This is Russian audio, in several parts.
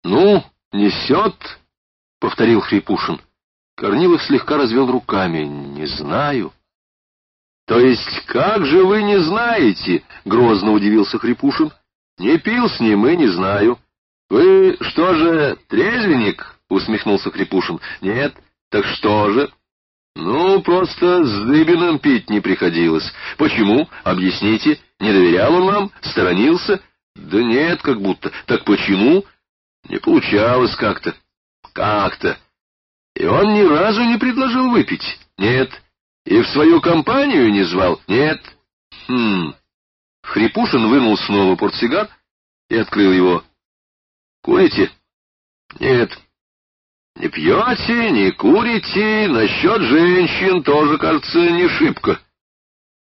— Ну, несет, — повторил Хрипушин. Корнилов слегка развел руками. — Не знаю. — То есть как же вы не знаете? — грозно удивился Хрипушин. — Не пил с ним и не знаю. — Вы что же, трезвенник? — усмехнулся Хрипушин. — Нет. Так что же? — Ну, просто с Дыбиным пить не приходилось. Почему? Объясните. Не доверял он вам? Сторонился? Да нет, как будто. Так почему? Не получалось как-то. Как-то. И он ни разу не предложил выпить? Нет. И в свою компанию не звал? Нет. Хм. Хрипушин вынул снова портсигар и открыл его. Курите? Нет. Не пьете, не курите, насчет женщин тоже, кажется, не шибко.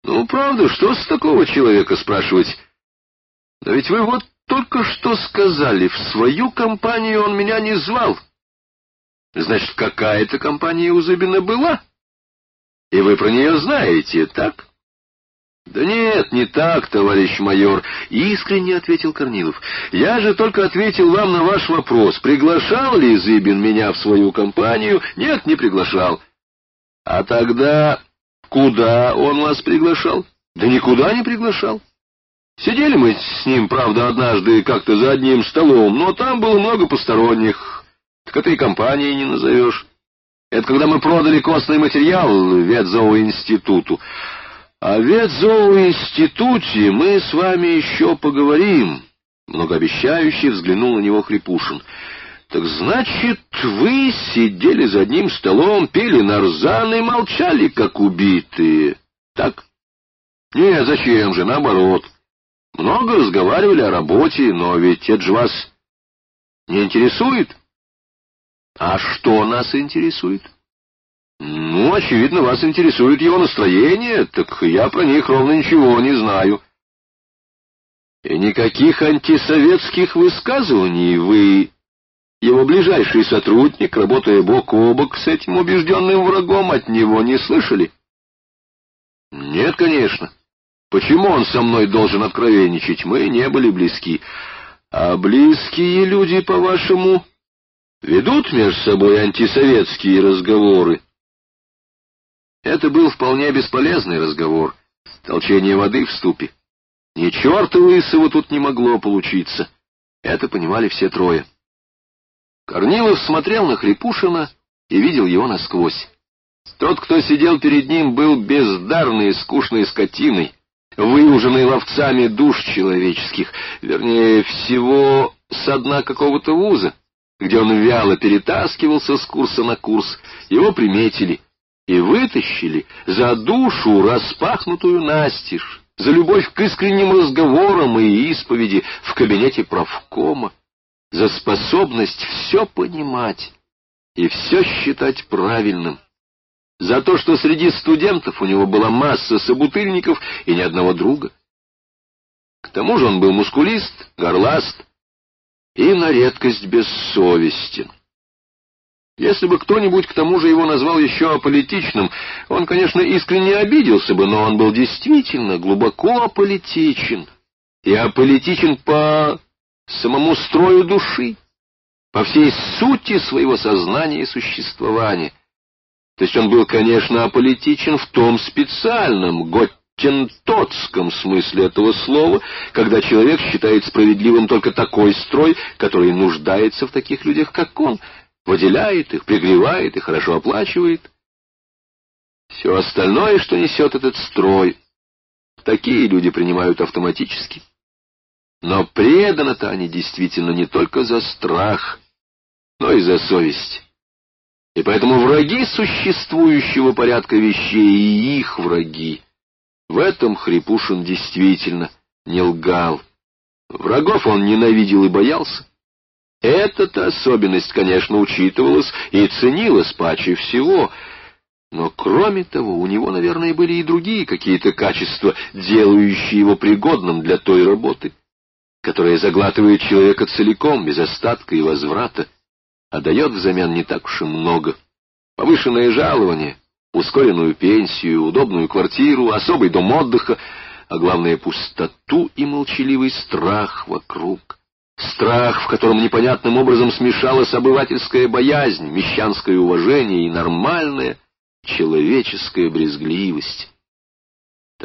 Ну, правда, что с такого человека спрашивать? Но ведь вы вот только что сказали, в свою компанию он меня не звал. Значит, какая-то компания у Зыбина была? И вы про нее знаете, так? Да нет, не так, товарищ майор, искренне ответил Корнилов. Я же только ответил вам на ваш вопрос, приглашал ли Зыбин меня в свою компанию? Нет, не приглашал. А тогда куда он вас приглашал? Да никуда не приглашал. Сидели мы с ним, правда, однажды как-то за одним столом, но там было много посторонних. Так это и компанией не назовешь. Это когда мы продали костный материал ветзооинституту. О ветзооинституте мы с вами еще поговорим. Многообещающе взглянул на него Хрипушин. Так значит, вы сидели за одним столом, пили нарзан и молчали, как убитые. Так? Не, зачем же, наоборот. Много разговаривали о работе, но ведь это же вас не интересует. А что нас интересует? Ну, очевидно, вас интересует его настроение, так я про них ровно ничего не знаю. И никаких антисоветских высказываний вы, его ближайший сотрудник, работая бок о бок с этим убежденным врагом, от него не слышали? Нет, конечно. Почему он со мной должен откровенничать? Мы не были близки. А близкие люди, по-вашему, ведут между собой антисоветские разговоры? Это был вполне бесполезный разговор. Толчение воды в ступе. Ни черта лысого тут не могло получиться. Это понимали все трое. Корнилов смотрел на Хрипушина и видел его насквозь. Тот, кто сидел перед ним, был бездарной и скучной скотиной, выуженный ловцами душ человеческих, вернее, всего со дна какого-то вуза, где он вяло перетаскивался с курса на курс, его приметили и вытащили за душу, распахнутую настежь, за любовь к искренним разговорам и исповеди в кабинете правкома, за способность все понимать и все считать правильным, за то, что среди студентов у него была масса собутыльников и ни одного друга. К тому же он был мускулист, горласт и на редкость бессовестен. Если бы кто-нибудь к тому же его назвал еще аполитичным, он, конечно, искренне обиделся бы, но он был действительно глубоко аполитичен. И аполитичен по самому строю души, по всей сути своего сознания и существования — то есть он был, конечно, аполитичен в том специальном, готтентотском смысле этого слова, когда человек считает справедливым только такой строй, который нуждается в таких людях, как он, выделяет их, пригревает и хорошо оплачивает. Все остальное, что несет этот строй, такие люди принимают автоматически. Но преданы-то они действительно не только за страх, но и за совесть. И поэтому враги существующего порядка вещей и их враги. В этом Хрипушин действительно не лгал. Врагов он ненавидел и боялся. Эта-то особенность, конечно, учитывалась и ценилась паче всего. Но кроме того, у него, наверное, были и другие какие-то качества, делающие его пригодным для той работы, которая заглатывает человека целиком, без остатка и возврата а дает взамен не так уж и много. Повышенное жалование, ускоренную пенсию, удобную квартиру, особый дом отдыха, а главное — пустоту и молчаливый страх вокруг. Страх, в котором непонятным образом смешалась обывательская боязнь, мещанское уважение и нормальная человеческая брезгливость.